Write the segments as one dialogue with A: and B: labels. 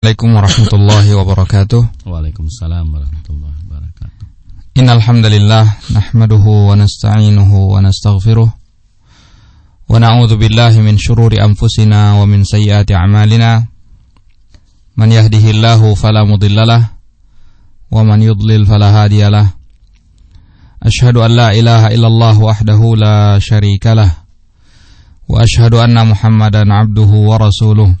A: Assalamualaikum warahmatullahi wabarakatuh.
B: Waalaikumsalam warahmatullahi wabarakatuh.
A: Innal hamdalillah nahmaduhu wa nasta'inuhu wa nastaghfiruh wa na'udzu billahi min shururi anfusina wa min sayyiati a'malina. Man yahdihillahu fala mudhillalah wa man yudlil fala hadiyalah. Ashhadu an la ilaha illallah wahdahu la syarikalah wa ashhadu anna Muhammadan 'abduhu wa rasuluh.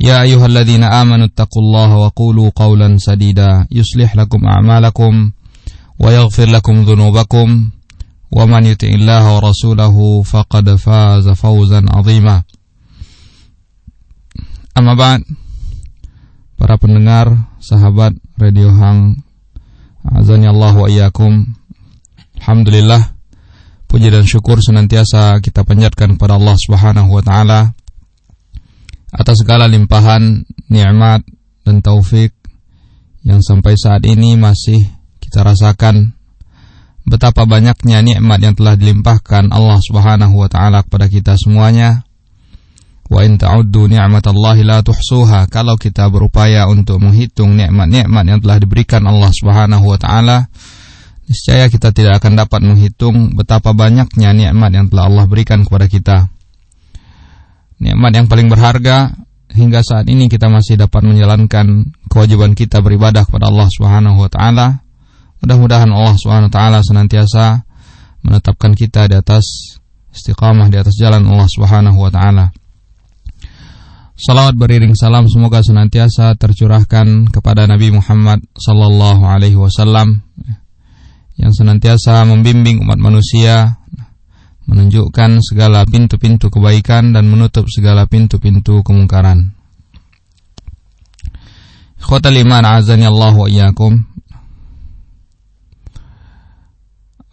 A: يا أيها الذين آمنوا اتقوا الله وقولوا قولا سديدا يصلح لكم أعمالكم ويغفر لكم ذنوبكم ومن يطع الله ورسوله فقد فاز فوزا عظيما أما بعد para pendengar, sahabat Radio Hang Azani Allah wa iyyakum Alhamdulillah Puji dan syukur senantiasa kita panjatkan kepada Allah Subhanahu wa taala atas segala limpahan nikmat dan taufik yang sampai saat ini masih kita rasakan betapa banyaknya nikmat yang telah dilimpahkan Allah Subhanahu wa taala kepada kita semuanya. Wa in ta'uddu ni'matallahi la tuhsuha. Kalau kita berupaya untuk menghitung nikmat-nikmat yang telah diberikan Allah Subhanahu wa taala, niscaya kita tidak akan dapat menghitung betapa banyaknya nikmat yang telah Allah berikan kepada kita nikmat yang paling berharga hingga saat ini kita masih dapat menjalankan kewajiban kita beribadah kepada Allah Subhanahu wa taala. Mudah-mudahan Allah Subhanahu wa taala senantiasa menetapkan kita di atas istiqamah di atas jalan Allah Subhanahu wa taala. Salawat beriring salam semoga senantiasa tercurahkan kepada Nabi Muhammad sallallahu alaihi wasallam yang senantiasa membimbing umat manusia menunjukkan segala pintu-pintu kebaikan dan menutup segala pintu-pintu kemungkaran. Ikhwatal iman azani Allah wa iyyakum.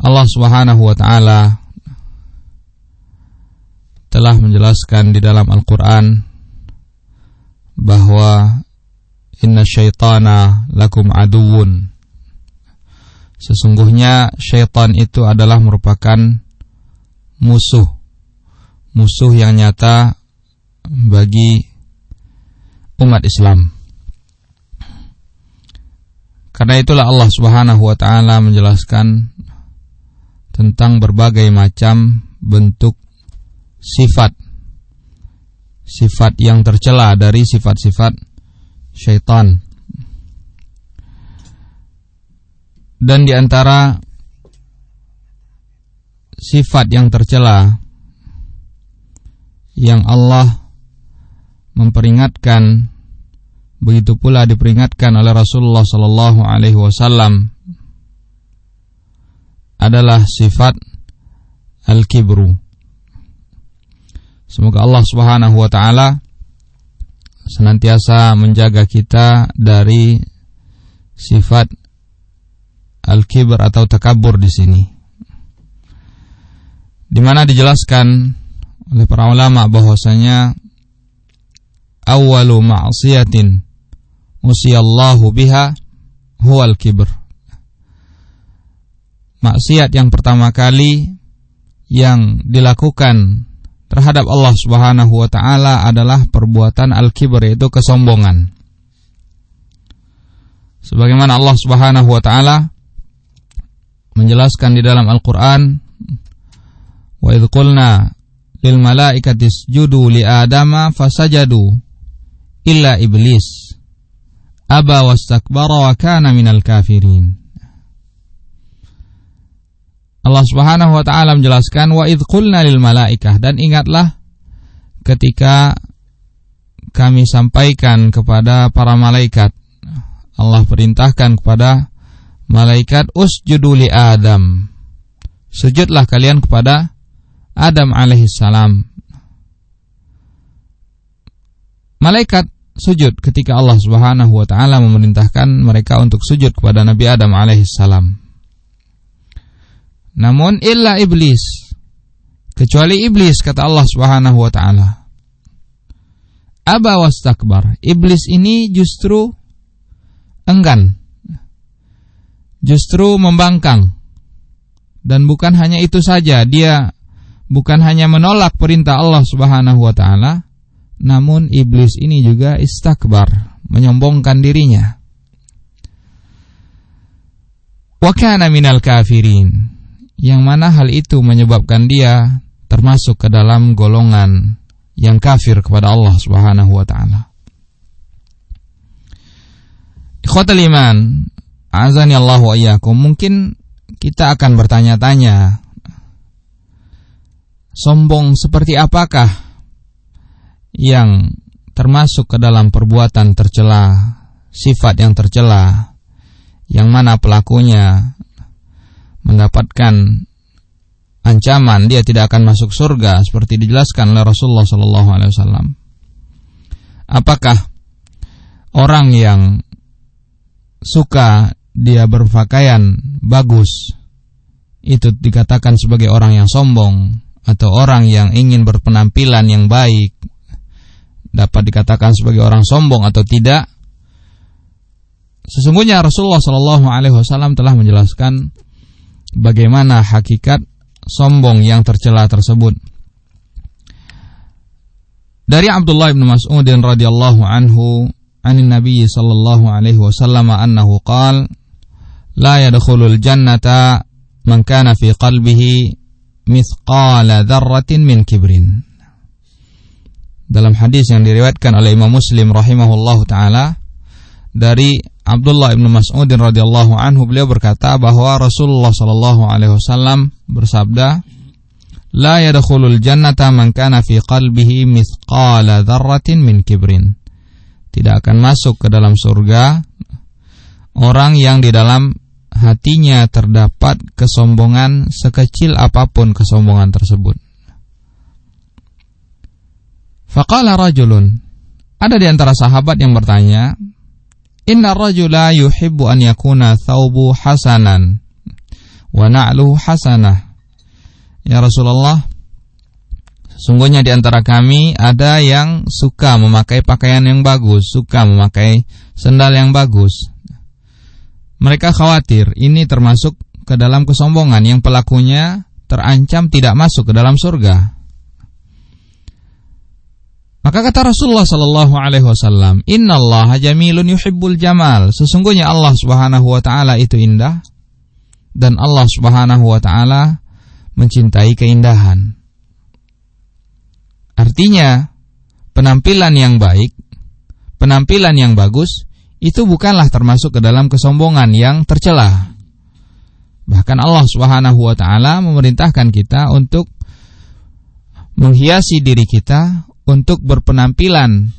A: Allah Subhanahu wa taala telah menjelaskan di dalam Al-Qur'an bahwa inna syaitana lakum aduwun. Sesungguhnya syaitan itu adalah merupakan musuh musuh yang nyata bagi umat Islam. Karena itulah Allah Subhanahu wa taala menjelaskan tentang berbagai macam bentuk sifat sifat yang tercela dari sifat-sifat syaitan. Dan di antara sifat yang tercela yang Allah memperingatkan begitu pula diperingatkan oleh Rasulullah sallallahu alaihi wasallam adalah sifat al-kibru. Semoga Allah Subhanahu wa taala senantiasa menjaga kita dari sifat al-kibr atau takabur di sini di mana dijelaskan oleh para ulama bahwasanya awalu ma'siyatin usiyallahu biha huwal kibr. Maksiat yang pertama kali yang dilakukan terhadap Allah Subhanahu wa taala adalah perbuatan al-kibr yaitu kesombongan. Sebagaimana Allah Subhanahu wa taala menjelaskan di dalam Al-Qur'an Wa idh qulna lil malaikati isjudu li adama fasajadu illa iblis. Aba wastakbara wa kana minal kafirin. Allah Subhanahu wa taala menjelaskan wa idh qulna lil malaikah. Dan ingatlah ketika kami sampaikan kepada para malaikat Allah perintahkan kepada malaikat usjudu li Adam. Sujudlah kalian kepada Adam alaihissalam. Malaikat sujud ketika Allah Subhanahu wa taala memerintahkan mereka untuk sujud kepada Nabi Adam alaihissalam. Namun illa iblis kecuali iblis kata Allah Subhanahu wa taala. Aba wastakbar. Iblis ini justru enggan. Justru membangkang. Dan bukan hanya itu saja, dia bukan hanya menolak perintah Allah Subhanahu wa taala, namun iblis ini juga istakbar, menyombongkan dirinya. Wa kana minal kafirin. Yang mana hal itu menyebabkan dia termasuk ke dalam golongan yang kafir kepada Allah Subhanahu wa taala. Ikhwatal iman, azani Allah wa iyyakum. Mungkin kita akan bertanya-tanya sombong seperti apakah yang termasuk ke dalam perbuatan tercela, sifat yang tercela, yang mana pelakunya mendapatkan ancaman dia tidak akan masuk surga seperti dijelaskan oleh Rasulullah Sallallahu Alaihi Wasallam. Apakah orang yang suka dia berpakaian bagus itu dikatakan sebagai orang yang sombong atau orang yang ingin berpenampilan yang baik dapat dikatakan sebagai orang sombong atau tidak? Sesungguhnya Rasulullah Shallallahu Alaihi Wasallam telah menjelaskan bagaimana hakikat sombong yang tercela tersebut. Dari Abdullah bin Mas'ud radhiyallahu anhu an Nabi sallallahu alaihi wasallam annahu qala la yadkhulul jannata man kana fi qalbihi mithqala dzarratin min kibrin dalam hadis yang diriwayatkan oleh Imam Muslim rahimahullahu taala dari Abdullah bin Mas'ud radhiyallahu anhu beliau berkata bahwa Rasulullah sallallahu alaihi wasallam bersabda La yadkhulul jannata man kana fi qalbihi mithqala dzarratin min kibrin. Tidak akan masuk ke dalam surga orang yang di dalam hatinya terdapat kesombongan sekecil apa pun kesombongan tersebut. Faqala rajulun. Ada di antara sahabat yang bertanya, "Inna rajula yuhibbu an yakuna thawbu hasanan wa na'luhu hasanah." Ya Rasulullah, sesungguhnya di antara kami ada yang suka memakai pakaian yang bagus, suka memakai sendal yang bagus. Mereka khawatir ini termasuk ke dalam kesombongan yang pelakunya terancam tidak masuk ke dalam surga. Maka kata Rasulullah sallallahu alaihi wasallam, "Innallaha jamilun yuhibbul jamal." Sesungguhnya Allah Subhanahu wa taala itu indah dan Allah Subhanahu wa taala mencintai keindahan. Artinya, penampilan yang baik, penampilan yang bagus itu bukanlah termasuk ke dalam kesombongan yang tercela. Bahkan Allah Subhanahu wa taala memerintahkan kita untuk menghiasi diri kita untuk berpenampilan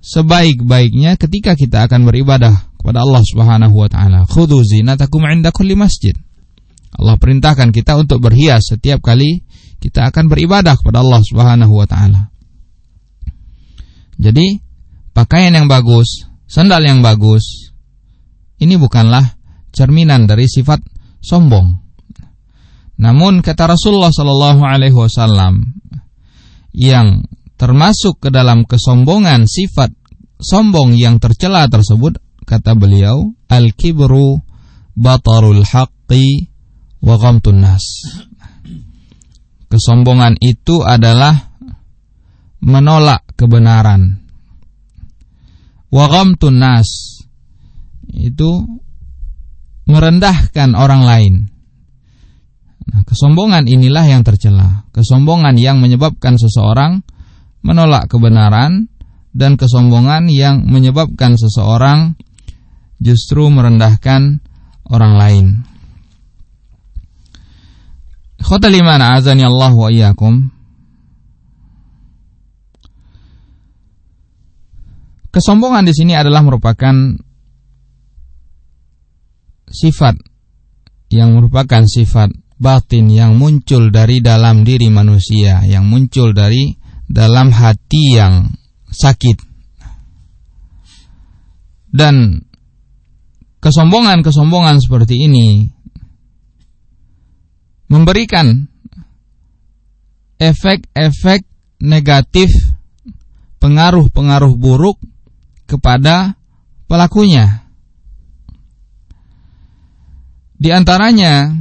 A: sebaik-baiknya ketika kita akan beribadah kepada Allah Subhanahu wa taala. Khudhu zinatakum 'inda kulli masjid. Allah perintahkan kita untuk berhias setiap kali kita akan beribadah kepada Allah Subhanahu wa taala. Jadi, pakaian yang bagus, sandal yang bagus. Ini bukanlah cerminan dari sifat sombong. Namun kata Rasulullah sallallahu alaihi wasallam yang termasuk ke dalam kesombongan sifat sombong yang tercela tersebut kata beliau al-kibru batarul haqqi wa ghamtun nas. Kesombongan itu adalah menolak kebenaran wa ghamtun nas itu merendahkan orang lain Nah, kesombongan inilah yang tercela. Kesombongan yang menyebabkan seseorang menolak kebenaran dan kesombongan yang menyebabkan seseorang justru merendahkan orang lain. Khotal iman wa iyyakum. Kesombongan di sini adalah merupakan sifat yang merupakan sifat batin yang muncul dari dalam diri manusia, yang muncul dari dalam hati yang sakit. Dan kesombongan-kesombongan seperti ini memberikan efek-efek negatif, pengaruh-pengaruh buruk kepada pelakunya. Di antaranya,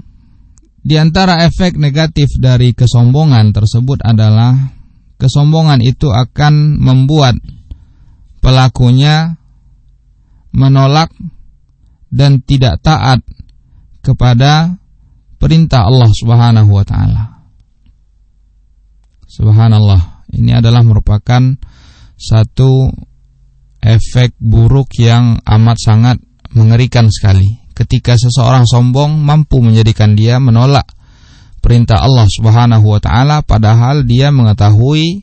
A: di antara efek negatif dari kesombongan tersebut adalah kesombongan itu akan membuat pelakunya menolak dan tidak taat kepada perintah Allah Subhanahu wa taala. Subhanallah, ini adalah merupakan satu efek buruk yang amat sangat mengerikan sekali. Ketika seseorang sombong mampu menjadikan dia menolak perintah Allah Subhanahu wa taala padahal dia mengetahui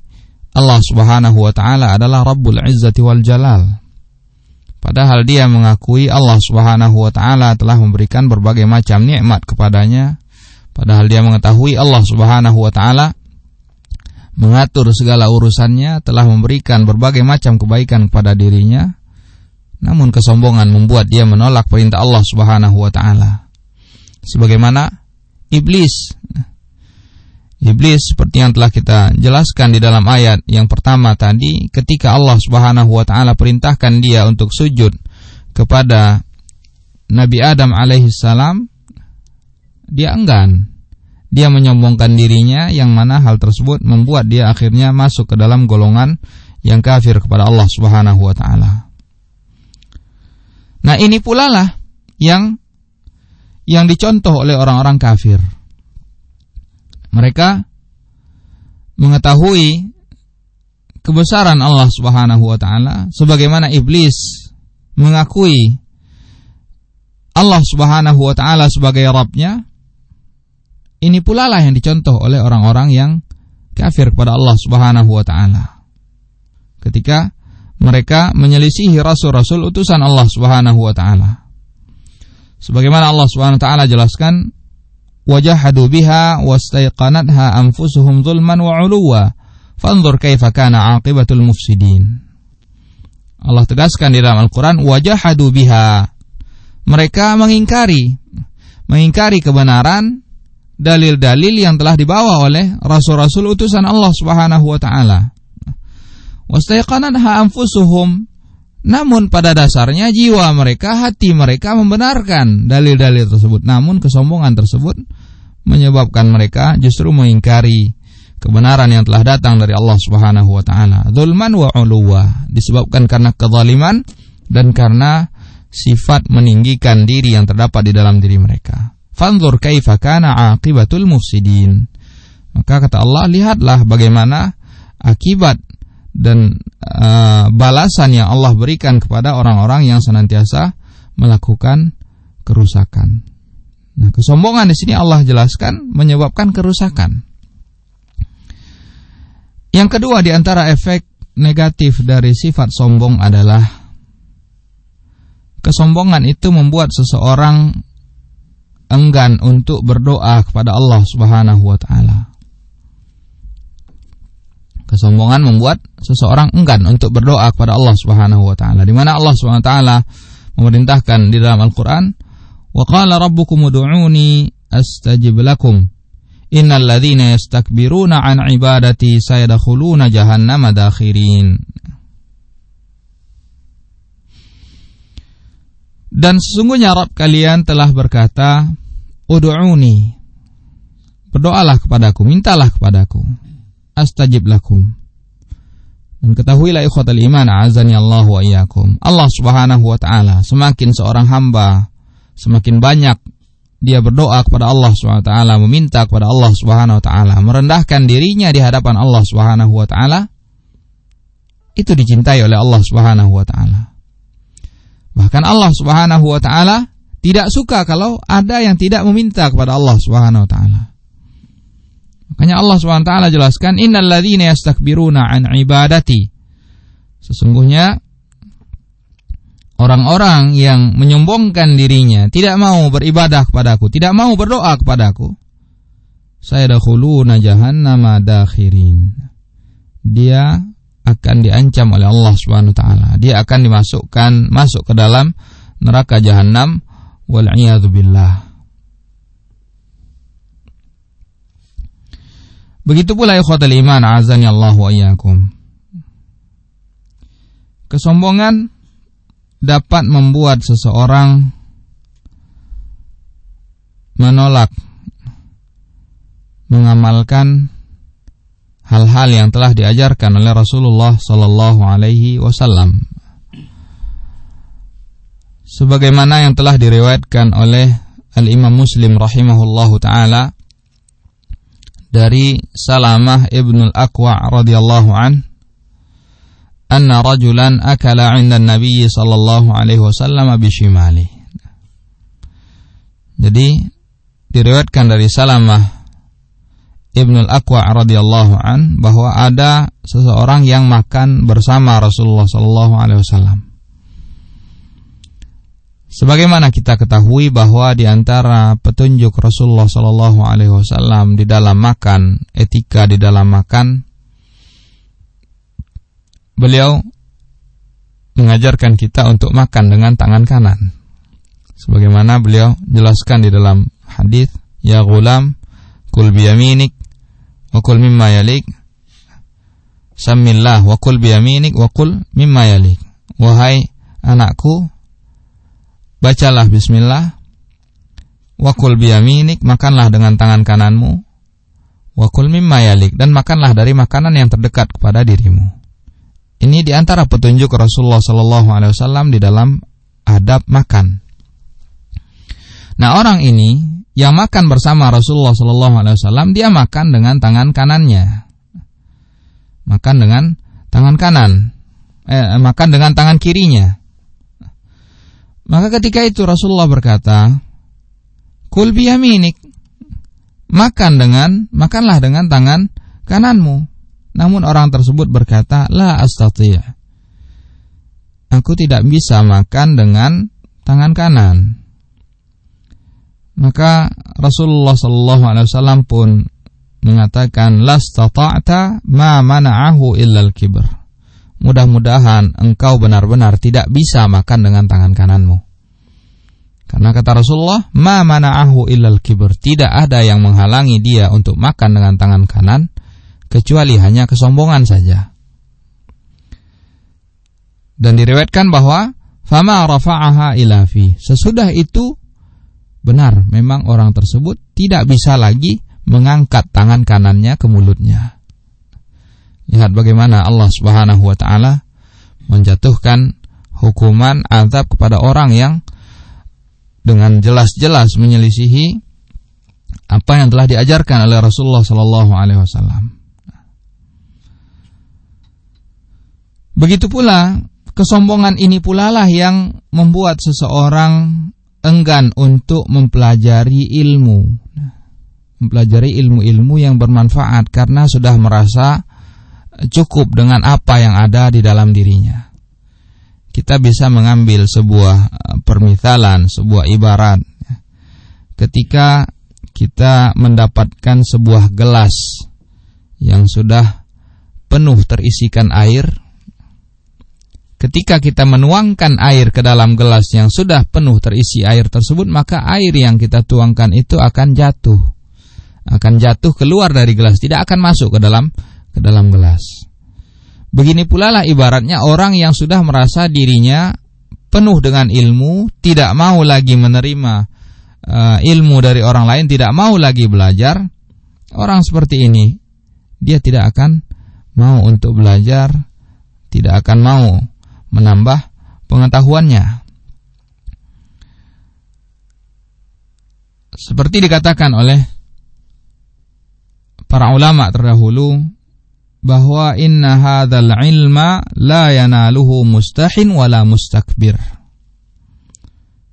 A: Allah Subhanahu wa taala adalah Rabbul Izzati wal Jalal. Padahal dia mengakui Allah Subhanahu wa taala telah memberikan berbagai macam nikmat kepadanya. Padahal dia mengetahui Allah Subhanahu wa taala mengatur segala urusannya, telah memberikan berbagai macam kebaikan kepada dirinya. Namun kesombongan membuat dia menolak perintah Allah Subhanahu wa taala. Sebagaimana iblis Iblis seperti yang telah kita jelaskan di dalam ayat yang pertama tadi ketika Allah Subhanahu wa taala perintahkan dia untuk sujud kepada Nabi Adam alaihi salam dia enggan dia menyombongkan dirinya yang mana hal tersebut membuat dia akhirnya masuk ke dalam golongan yang kafir kepada Allah Subhanahu wa taala. Nah, ini pula lah yang yang dicontoh oleh orang-orang kafir mereka mengetahui kebesaran Allah Subhanahu wa taala sebagaimana iblis mengakui Allah Subhanahu wa taala sebagai Rabbnya ini pula lah yang dicontoh oleh orang-orang yang kafir kepada Allah Subhanahu wa taala. Ketika mereka menyelisihi rasul-rasul utusan Allah Subhanahu wa taala. Sebagaimana Allah Subhanahu wa taala jelaskan wajahadu biha wastaiqanatha anfusuhum zulman wa uluwa fanzur kaifa kana aqibatul mufsidin. Allah tegaskan di dalam Al-Qur'an wajahadu biha. Mereka mengingkari mengingkari kebenaran dalil-dalil yang telah dibawa oleh rasul-rasul utusan Allah Subhanahu wa taala wastaiqanatha anfusuhum namun pada dasarnya jiwa mereka, hati mereka membenarkan dalil-dalil tersebut. Namun kesombongan tersebut menyebabkan mereka justru mengingkari kebenaran yang telah datang dari Allah Subhanahu wa taala. Zulman wa uluwa disebabkan karena kezaliman dan karena sifat meninggikan diri yang terdapat di dalam diri mereka. Fanzur kaifa kana aqibatul mufsidin. Maka kata Allah, lihatlah bagaimana akibat dan uh, balasan yang Allah berikan kepada orang-orang yang senantiasa melakukan kerusakan. Nah, kesombongan di sini Allah jelaskan menyebabkan kerusakan. Yang kedua di antara efek negatif dari sifat sombong adalah kesombongan itu membuat seseorang enggan untuk berdoa kepada Allah Subhanahu wa taala. Kesombongan membuat seseorang enggan untuk berdoa kepada Allah Subhanahu wa taala. Di mana Allah Subhanahu wa taala memerintahkan di dalam Al-Qur'an, "Wa qala rabbukum ud'uni astajib lakum." Innal ladzina yastakbiruna an ibadati sayadkhuluna jahannama dakhirin. Dan sesungguhnya Rabb kalian telah berkata, Udu'uni. Berdoalah kepadaku, mintalah kepadaku astajib lakum. Dan ketahuilah ikhwatal iman azani Allah wa iyyakum. Allah Subhanahu wa taala semakin seorang hamba semakin banyak dia berdoa kepada Allah Subhanahu wa taala, meminta kepada Allah Subhanahu wa taala, merendahkan dirinya di hadapan Allah Subhanahu wa taala, itu dicintai oleh Allah Subhanahu wa taala. Bahkan Allah Subhanahu wa taala tidak suka kalau ada yang tidak meminta kepada Allah Subhanahu wa taala. Makanya Allah SWT jelaskan innal ladzina yastakbiruna an ibadati. Sesungguhnya orang-orang yang menyombongkan dirinya, tidak mau beribadah kepadaku, tidak mau berdoa kepadaku, saya dakhuluna jahannama dakhirin. Dia akan diancam oleh Allah Subhanahu wa taala. Dia akan dimasukkan masuk ke dalam neraka jahanam wal billah. Begitu pula ikhwatul iman azani Allah wa iyyakum. Kesombongan dapat membuat seseorang menolak mengamalkan hal-hal yang telah diajarkan oleh Rasulullah sallallahu alaihi wasallam. Sebagaimana yang telah diriwayatkan oleh Al-Imam Muslim rahimahullahu taala dari Salamah ibn al-Aqwa radhiyallahu an anna rajulan akala 'inda an-nabiy sallallahu alaihi wasallam bishimali. Jadi diriwayatkan dari Salamah Ibnu Al-Aqwa radhiyallahu an bahwa ada seseorang yang makan bersama Rasulullah sallallahu alaihi wasallam. Sebagaimana kita ketahui bahwa di antara petunjuk Rasulullah sallallahu alaihi wasallam di dalam makan, etika di dalam makan beliau mengajarkan kita untuk makan dengan tangan kanan. Sebagaimana beliau jelaskan di dalam hadis, "Ya gulam, kul biyaminik Wakul mimma yalik Samillah wakul biyaminik wakul mimma yalik Wahai anakku Bacalah bismillah. Wakul biyaminik Makanlah dengan tangan kananmu. Wakul mimma yalik Dan makanlah dari makanan yang terdekat kepada dirimu. Ini di antara petunjuk Rasulullah SAW di dalam adab makan. Nah orang ini yang makan bersama Rasulullah Sallallahu Alaihi Wasallam dia makan dengan tangan kanannya, makan dengan tangan kanan, eh, makan dengan tangan kirinya. Maka ketika itu Rasulullah berkata, "Kul biyaminik." Makan dengan makanlah dengan tangan kananmu. Namun orang tersebut berkata, "La astati'." Aku tidak bisa makan dengan tangan kanan. Maka Rasulullah Shallallahu Alaihi Wasallam pun mengatakan lastata'ta ma mana'ahu illal kibr. Mudah-mudahan engkau benar-benar tidak bisa makan dengan tangan kananmu. Karena kata Rasulullah, ma mana'ahu illal kibr. Tidak ada yang menghalangi dia untuk makan dengan tangan kanan kecuali hanya kesombongan saja. Dan diriwayatkan bahwa fama rafa'aha ilafi. Sesudah itu benar memang orang tersebut tidak bisa lagi mengangkat tangan kanannya ke mulutnya. Lihat bagaimana Allah Subhanahu wa taala menjatuhkan hukuman azab kepada orang yang dengan jelas-jelas menyelisihi apa yang telah diajarkan oleh Rasulullah sallallahu alaihi wasallam. Begitu pula kesombongan ini pula lah yang membuat seseorang enggan untuk mempelajari ilmu mempelajari ilmu-ilmu yang bermanfaat karena sudah merasa cukup dengan apa yang ada di dalam dirinya. Kita bisa mengambil sebuah eh, permisalan, sebuah ibarat. Ketika kita mendapatkan sebuah gelas yang sudah penuh terisikan air, Ketika kita menuangkan air ke dalam gelas yang sudah penuh terisi air tersebut, maka air yang kita tuangkan itu akan jatuh. Akan jatuh keluar dari gelas, tidak akan masuk ke dalam ke dalam gelas. Begini pula lah ibaratnya orang yang sudah merasa dirinya penuh dengan ilmu, tidak mau lagi menerima uh, ilmu dari orang lain, tidak mau lagi belajar. Orang seperti ini dia tidak akan mau untuk belajar, tidak akan mau menambah pengetahuannya. Seperti dikatakan oleh para ulama terdahulu bahwa inna hadzal ilma la yanaluhu mustahin wala mustakbir.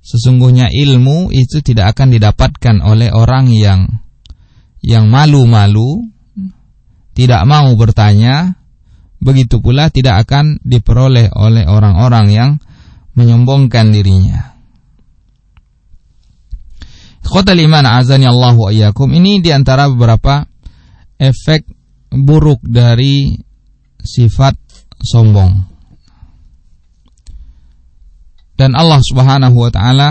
A: Sesungguhnya ilmu itu tidak akan didapatkan oleh orang yang yang malu-malu, tidak mau bertanya, begitu pula tidak akan diperoleh oleh orang-orang yang menyombongkan dirinya. Kota iman azani ini di antara beberapa efek buruk dari sifat sombong. Dan Allah Subhanahu wa taala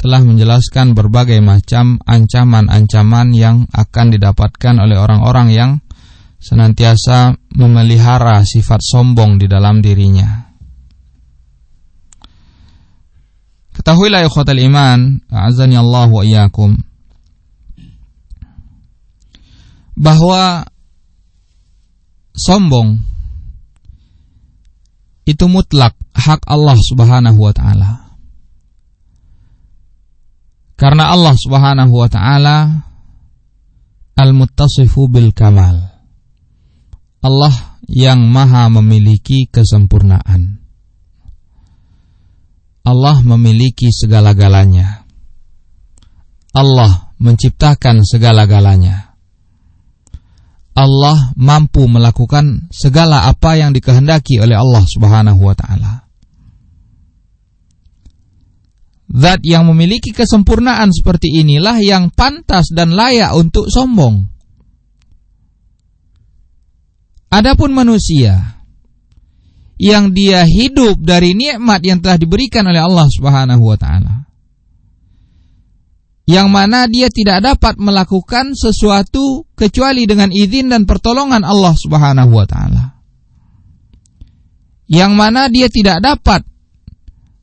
A: telah menjelaskan berbagai macam ancaman-ancaman yang akan didapatkan oleh orang-orang yang senantiasa memelihara sifat sombong di dalam dirinya. Ketahuilah ikhwatal iman, azani Allah wa iyyakum, bahwa sombong itu mutlak hak Allah Subhanahu wa taala. Karena Allah Subhanahu wa taala al-muttasifu bil kamal. Allah yang maha memiliki kesempurnaan. Allah memiliki segala-galanya. Allah menciptakan segala-galanya. Allah mampu melakukan segala apa yang dikehendaki oleh Allah Subhanahu wa taala. Zat yang memiliki kesempurnaan seperti inilah yang pantas dan layak untuk sombong. Adapun manusia yang dia hidup dari nikmat yang telah diberikan oleh Allah Subhanahu wa taala yang mana dia tidak dapat melakukan sesuatu kecuali dengan izin dan pertolongan Allah Subhanahu wa taala. Yang mana dia tidak dapat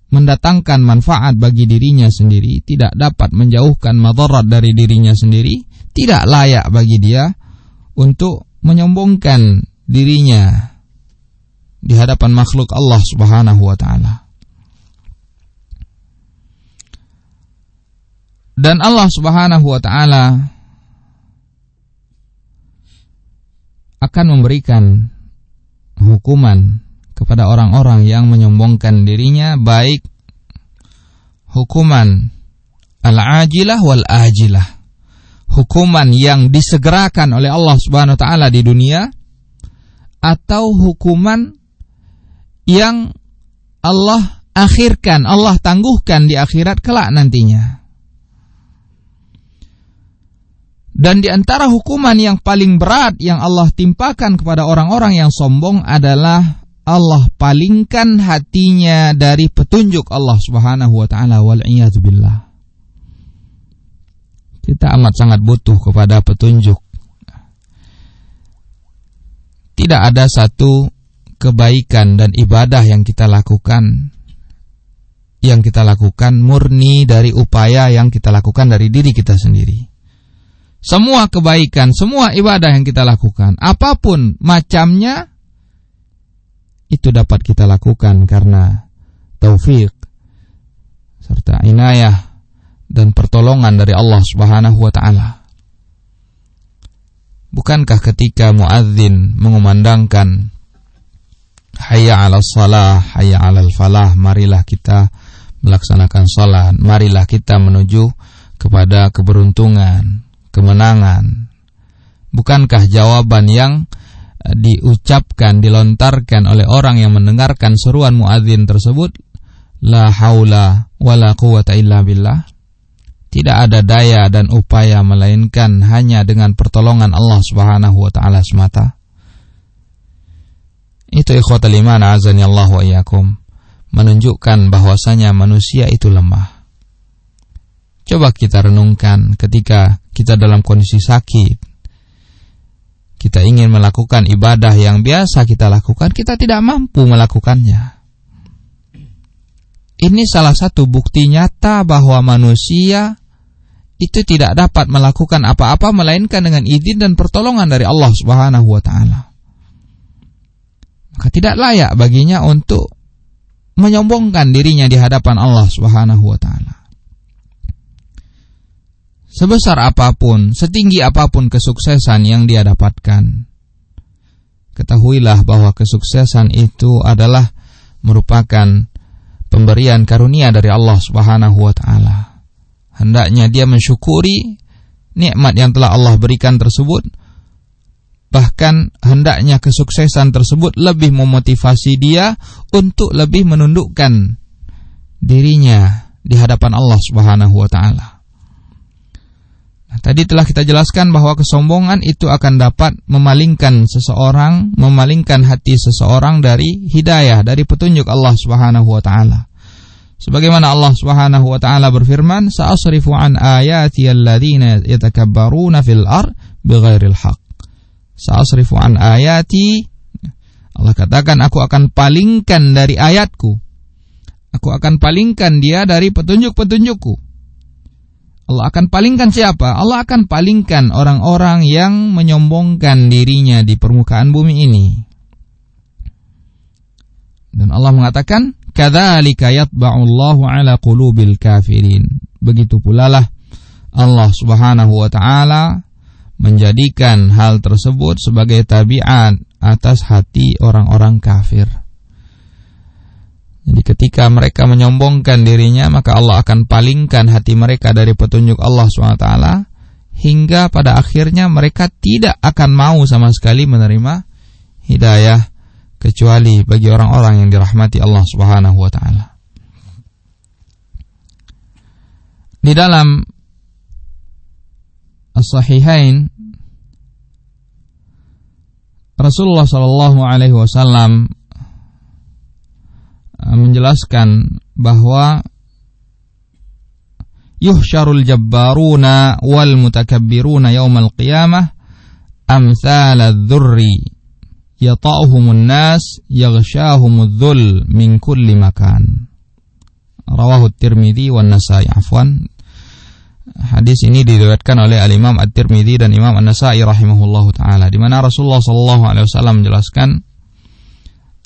A: mendatangkan manfaat bagi dirinya sendiri, tidak dapat menjauhkan madarat dari dirinya sendiri, tidak layak bagi dia untuk menyombongkan dirinya di hadapan makhluk Allah Subhanahu wa taala. Dan Allah Subhanahu wa taala akan memberikan hukuman kepada orang-orang yang menyombongkan dirinya baik hukuman al-ajilah wal ajilah hukuman yang disegerakan oleh Allah Subhanahu wa taala di dunia atau hukuman yang Allah akhirkan, Allah tangguhkan di akhirat kelak nantinya. Dan di antara hukuman yang paling berat yang Allah timpakan kepada orang-orang yang sombong adalah Allah palingkan hatinya dari petunjuk Allah Subhanahu wa taala wal billah. Kita amat sangat butuh kepada petunjuk. Tidak ada satu kebaikan dan ibadah yang kita lakukan yang kita lakukan murni dari upaya yang kita lakukan dari diri kita sendiri semua kebaikan, semua ibadah yang kita lakukan, apa pun macamnya, itu dapat kita lakukan karena taufik serta inayah dan pertolongan dari Allah Subhanahu wa taala. Bukankah ketika muadzin mengumandangkan hayya 'alas salah, hayya 'alal falah, marilah kita melaksanakan salat, marilah kita menuju kepada keberuntungan, kemenangan. Bukankah jawaban yang eh, diucapkan, dilontarkan oleh orang yang mendengarkan seruan muadzin tersebut, la haula wala quwata illa billah? Tidak ada daya dan upaya melainkan hanya dengan pertolongan Allah Subhanahu wa taala semata. Itu ikhwatal iman azani Allah wa iyyakum menunjukkan bahwasanya manusia itu lemah. Coba kita renungkan ketika kita dalam kondisi sakit. Kita ingin melakukan ibadah yang biasa kita lakukan, kita tidak mampu melakukannya. Ini salah satu bukti nyata bahwa manusia itu tidak dapat melakukan apa-apa melainkan dengan izin dan pertolongan dari Allah Subhanahu wa. Maka tidak layak baginya untuk menyombongkan dirinya di hadapan Allah Subhanahu wa sebesar apa pun, setinggi apa pun kesuksesan yang dia dapatkan. Ketahuilah bahwa kesuksesan itu adalah merupakan pemberian karunia dari Allah Subhanahu wa taala. Hendaknya dia mensyukuri nikmat yang telah Allah berikan tersebut. Bahkan hendaknya kesuksesan tersebut lebih memotivasi dia untuk lebih menundukkan dirinya di hadapan Allah Subhanahu wa taala. Tadi telah kita jelaskan bahwa kesombongan itu akan dapat memalingkan seseorang, memalingkan hati seseorang dari hidayah, dari petunjuk Allah Subhanahu wa taala. Sebagaimana Allah Subhanahu wa taala berfirman, "Sa'asrifu an ayati alladziina yatakabbaruna fil ard bighairil haqq." Sa'asrifu an ayati Allah katakan aku akan palingkan dari ayatku. Aku akan palingkan dia dari petunjuk-petunjukku. Allah akan palingkan siapa? Allah akan palingkan orang-orang yang menyombongkan dirinya di permukaan bumi ini. Dan Allah mengatakan, Kadzalika yatba'ullahu ala qulubil kafirin. Begitu pula lah Allah Subhanahu wa taala menjadikan hal tersebut sebagai tabiat atas hati orang-orang kafir. Jadi ketika mereka menyombongkan dirinya maka Allah akan palingkan hati mereka dari petunjuk Allah SWT hingga pada akhirnya mereka tidak akan mau sama sekali menerima hidayah kecuali bagi orang-orang yang dirahmati Allah Subhanahu wa taala. Di dalam As-Sahihain Rasulullah Shallallahu alaihi wasallam menjelaskan bahwa yuhsyarul jabbaruna wal mutakabbiruna yaumal qiyamah amsal dzurri yata'uhumun nas yaghsyahumudz dhul min kulli makan. Rawahu Tirmidzi wan Nasa'i afwan. Hadis ini diriwayatkan oleh Al-Imam At-Tirmidzi dan Imam An-Nasa'i rahimahullahu taala di mana Rasulullah sallallahu alaihi wasallam menjelaskan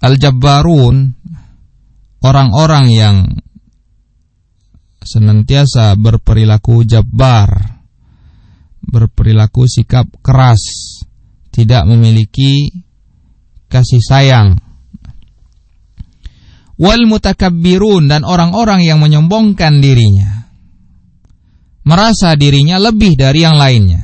A: Al-Jabbarun orang-orang yang senantiasa berperilaku jabbar, berperilaku sikap keras, tidak memiliki kasih sayang. Wal mutakabbirun dan orang-orang yang menyombongkan dirinya. Merasa dirinya lebih dari yang lainnya.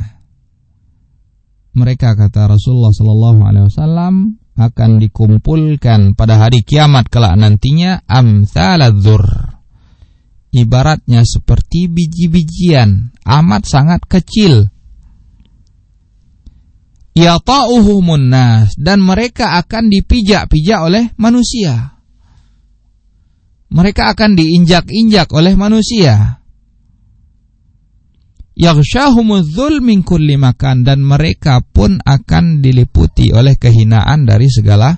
A: Mereka kata Rasulullah sallallahu alaihi wasallam akan dikumpulkan pada hari kiamat kelak nantinya amsaladzur. Ibaratnya seperti biji-bijian, amat sangat kecil yata'uhumun nas dan mereka akan dipijak-pijak oleh manusia. Mereka akan diinjak-injak oleh manusia. Yaghsyahumudzul min kulli makan dan mereka pun akan diliputi oleh kehinaan dari segala